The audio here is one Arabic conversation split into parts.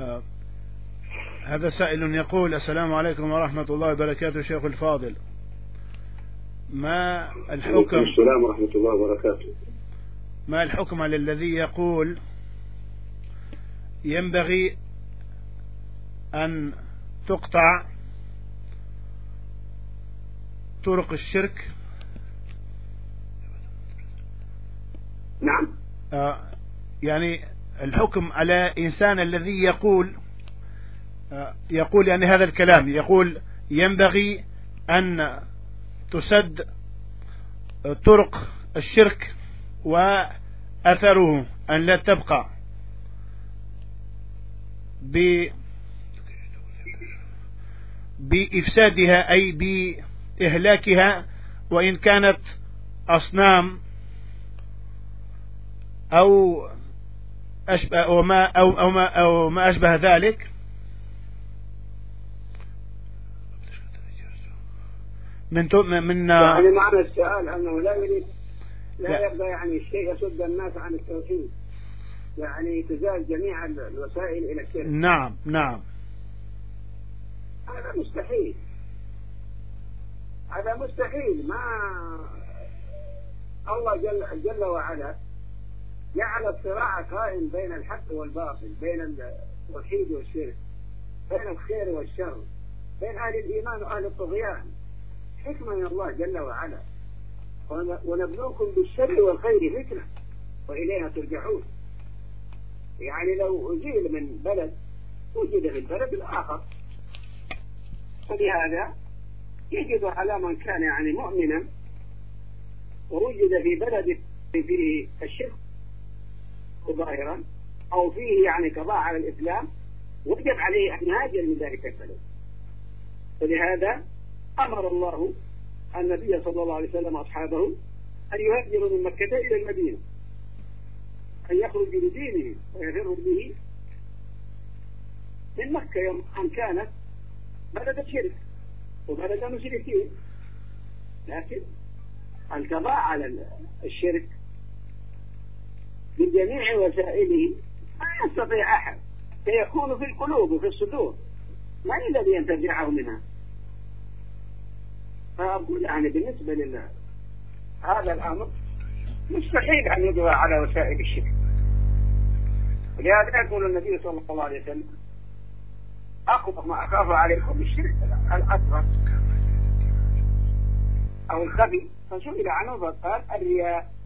آه، هذا سائل يقول السلام عليكم ورحمة الله وبركاته شيخ الفاضل. ما الحكم؟ السلام ورحمة الله وبركاته. ما الحكم على الذي يقول ينبغي أن تقطع طرق الشرك؟ نعم. آه يعني الحكم على إنسان الذي يقول آه يقول يعني هذا الكلام يقول ينبغي أن تسد طرق الشرك وأثره أن لا تبقى. ب بإفسادها أي بإهلاكها وإن كانت أصنام أو أشبه أو ما أو أو ما أو ما أشبه ذلك. من من يعني معنى السؤال أنه لا يريد لا. يرضى يعني الشيء يصد الناس عن التوحيد. يعني تزال جميع الوسائل إلى الشرك. نعم نعم. هذا مستحيل. هذا مستحيل. ما الله جل, جل وعلا جعل الصراع قائم بين الحق والباطل بين التوحيد والشرك بين الخير والشر بين أهل الإيمان وأهل الطغيان. حكمة من الله جل وعلا. ونبلوكم بالشر والخير فتنة وإليها ترجعون. يعني لو أزيل من بلد وجد في البلد الآخر. فلهذا يجب على من كان يعني مؤمنا ووجد في بلد فيه الشرك ظاهرا أو فيه يعني قضاء على الإسلام وجب عليه أن يهاجر من ذلك البلد. فلهذا أمر الله النبي صلى الله عليه وسلم أصحابه أن يهاجروا من مكة إلى المدينة أن يخرجوا بدينه ويفروا به من مكة يوم أن كانت بلد الشرك وبلد المشركين لكن القضاء على الشرك بجميع وسائله. ما يستطيع أحد. سيكون في القلوب وفي الصدور. من الذي ينتزعه منها؟ فأقول يعني بالنسبة لله هذا الأمر مستحيل أن يدعى على وسائل الشرك. ولهذا يقول النبي صلى الله عليه وسلم أخبر ما أخاف عليكم الشرك الأكبر أو الخفي فسئل عنه فقال الرياء.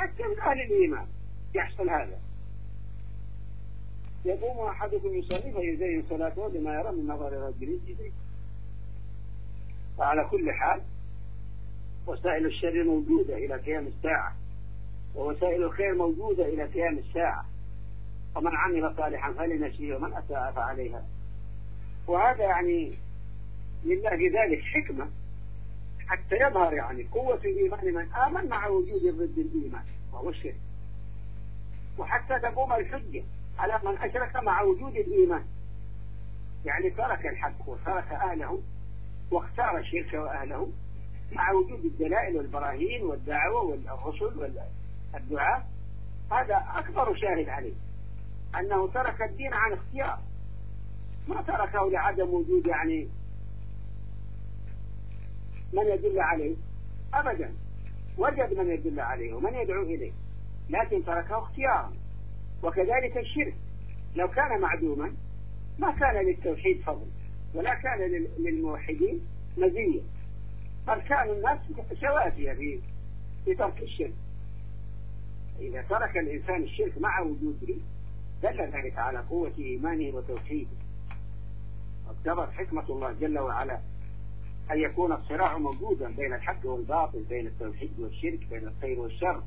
من أهل الإيمان يحصل هذا. يقوم أحدكم يصلي فيزين صلاته بما يرى من نظر رجل إليه. فعلى كل حال وسائل الشر موجودة إلى قيام الساعة. ووسائل الخير موجودة إلى قيام الساعة. ومن عمل صالحا فلنفسه ومن أساء فعليها. وهذا يعني لله في ذلك حكمة. حتى يظهر يعني قوة الإيمان من آمن مع وجود ضد الإيمان وهو الشرك. وحتى تقوم الحجة على من أشرك مع وجود الإيمان. يعني ترك الحق وترك أهله واختار الشرك وأهله مع وجود الدلائل والبراهين والدعوة والرسل والدعاء. هذا أكبر شاهد عليه. أنه ترك الدين عن اختيار. ما تركه لعدم وجود يعني من يدل عليه؟ أبدا. وجد من يدل عليه ومن يدعو إليه. لكن تركه اختيارا وكذلك الشرك. لو كان معدوما ما كان للتوحيد فضل ولا كان للموحدين مزية بل كانوا الناس سواسية في في ترك الشرك. إذا ترك الإنسان الشرك مع وجوده دل ذلك على قوة إيمانه وتوحيده. واقتضت حكمة الله جل وعلا أن يكون الصراع موجودا بين الحق والباطل بين التوحيد والشرك بين الخير والشر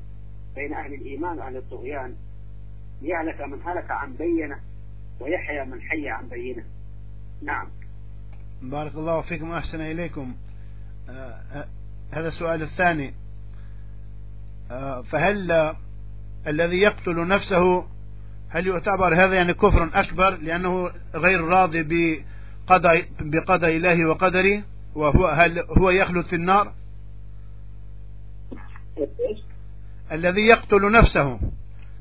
بين أهل الإيمان وأهل الطغيان. ليهلك من هلك عن بينة ويحيى من حي عن بينة. نعم. بارك الله فيكم وأحسن إليكم. آه آه هذا السؤال الثاني. آه فهل الذي يقتل نفسه هل يعتبر هذا يعني كفر أكبر لأنه غير راضي بقضاء بقضاء الله وقدره؟ وهو هل هو يخلد في النار؟ الذي يقتل نفسه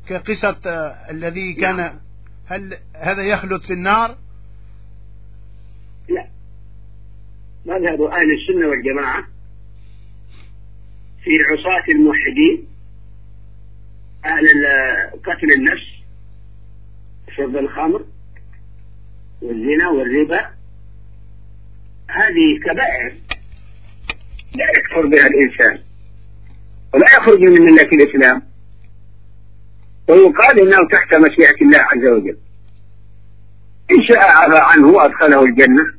كقصة الذي كان هل هذا يخلد في النار؟ لا. مذهب أهل السنة والجماعة في عصاة الموحدين أهل قتل النفس شرب الخمر والزنا والربا هذه كبائر لا يكفر بها الإنسان ولا يخرج من ملة الإسلام. ويقال إنه تحت مشيئة الله عز وجل. إن شاء عفى عنه وأدخله الجنة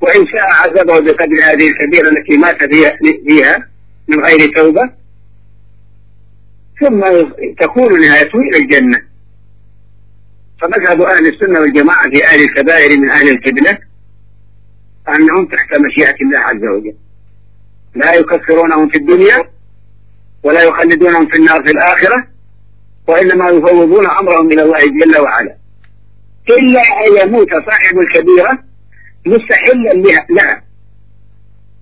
وإن شاء عذبه بقدر هذه الكبيرة التي مات فيها من غير توبة ثم تكون نهايته إلى الجنة. فمذهب أهل السنة والجماعة في أهل الكبائر من أهل القبلة أنهم تحت مشيئة الله عز وجل. لا يكفرونهم في الدنيا ولا يخلدونهم في النار في الآخرة وإنما يفوضون أمرهم إلى الله جل وعلا. إلا أن يموت صاحب الكبيرة مستحلا لها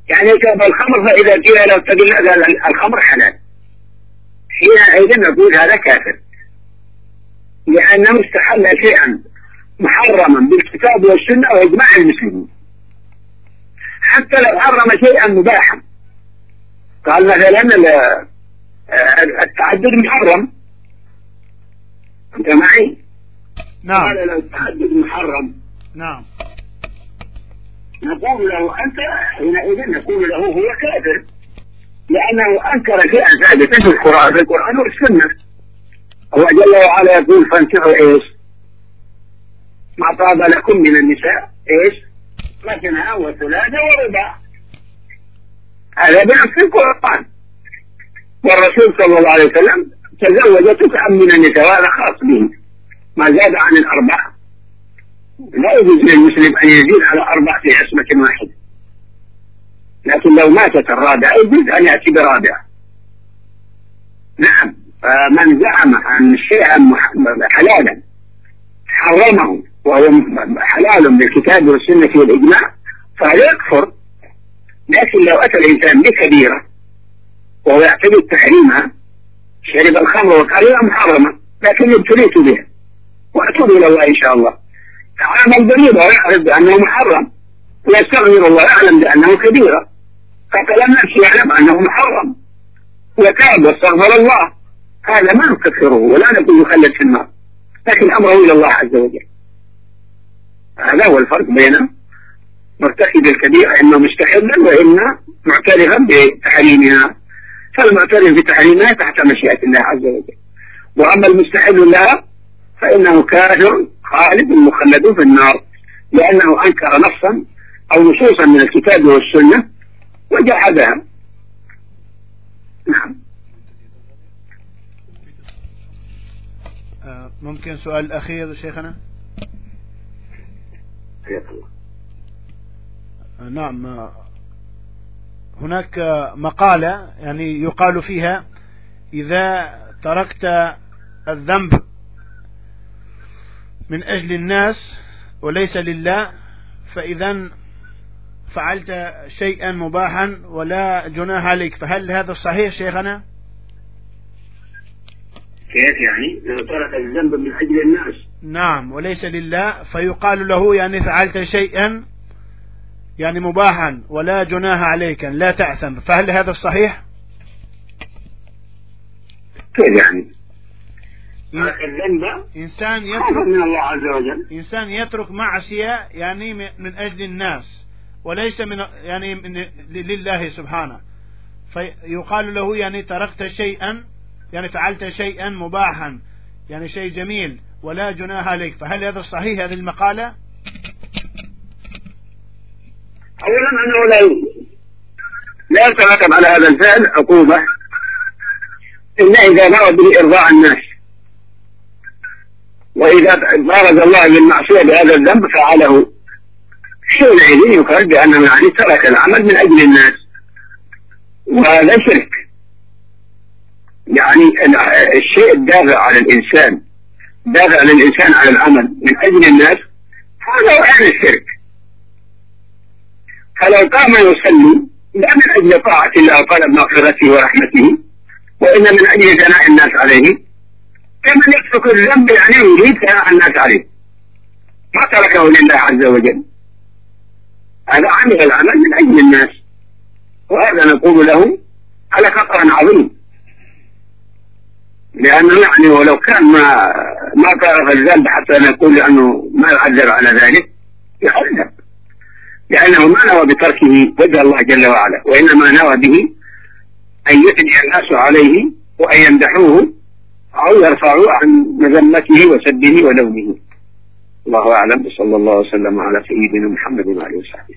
يعني كاب الخمر فإذا قيل له اتق الخمر حلال. حينئذ نقول هذا كافر. لأنه استحل شيئا محرما بالكتاب والسنة وإجماع المسلمين. حتى لو حرم شيئا مباحا. قال مثلا التعدد محرم. أنت معي؟ نعم. قال لو التعدد محرم. نعم. نقول له أنت حينئذ نقول له هو كافر. لأنه أنكر شيئا ثابتا في القرآن. في القرآن والسنة. الله جل وعلا يقول فانكحوا إيش؟ ما طاب لكم من النساء. إيش؟ مثنى وثلاث ورباع هذا بنفس القرآن. والرسول صلى الله عليه وسلم تزوج تسعا من النساء وهذا خاص به. ما زاد عن الأربعة. لا يجوز للمسلم أن يزيد على أربعة في عصمة واحدة. لكن لو ماتت الرابعة يجوز أن يأتي برابعة. نعم. فمن زعم أن شيئا حلالا حرمه. وهو حلال بالكتاب والسنة والإجماع فهذا يكفر؟ لكن لو أتى الإنسان بكبيرة وهو يعتقد تحريمها شرب الخمر وكان محرمة لكن ابتليت بها وأتوب إلى الله إن شاء الله. عمل بريضة ويعرف بأنه محرم ويستغفر الله يعلم بأنه كبيرة فكلام نفسه يعلم أنه محرم وتاب واستغفر الله. هذا ما نكفره ولا نقول يخلد في النار لكن أمره إلى الله عز وجل. هذا هو الفرق بين مرتكب الكبيرة إما مستحلا وإما معترفا بتحريمها. فالمعترف بتحريمها تحت مشيئة الله عز وجل. وأما المستحل لها فإنه كافر خالد مخلد في النار لأنه أنكر نصا أو نصوصا من الكتاب والسنة وجحدها. نعم. آه، ممكن سؤال أخير شيخنا؟ آه، نعم. آه، هناك مقالة يعني يقال فيها إذا تركت الذنب من أجل الناس وليس لله فإذا فعلت شيئا مباحا ولا جناح عليك فهل هذا صحيح شيخنا؟ كيف يعني؟ لو ترك الذنب من أجل الناس. نعم وليس لله فيقال له يعني فعلت شيئا يعني مباحا ولا جناح عليك لا تعثم فهل هذا الصحيح كيف يعني؟ الذنب إنسان يترك من الله عز وجل. إنسان يترك معصية يعني من أجل الناس وليس من يعني من لله سبحانه. فيقال له يعني تركت شيئا يعني فعلت شيئا مباحا. يعني شيء جميل ولا جناح عليك. فهل هذا صحيح هذه المقالة؟ أولا أنه لا لا يترتب على هذا الفعل عقوبة إلا إذا نوى به إرضاء الناس وإذا بارز الله بالمعصية بهذا الذنب فعله. حينئذ يقال بأنه يعني ترك العمل من أجل الناس وهذا شرك. يعني الشيء الدافع على الإنسان دافع للإنسان على العمل من أجل الناس هذا هو أهل الشرك. فلو قام يصلي لا من أجل طاعة الله وطلب مغفرته ورحمته وإن من أجل ثناء الناس عليه كمن يترك الذنب يعني يريد ثناء الناس عليه. ما تركه لله عز وجل. هذا عمل العمل من أجل الناس. وهذا نقول له على خطأ عظيم. لأنه يعني ولو كان ما ما تعرف الذنب حتى نقول لأنه ما يعذر على ذلك يعذب لأنه ما نوى بتركه وجه الله جل وعلا وإنما نوى به أن يثني الناس عليه وأن يمدحوه أو يرفعوا عن مذمته وسبه ولومه. الله أعلم صلى الله وسلم على سيدنا محمد وعلى وصحبه.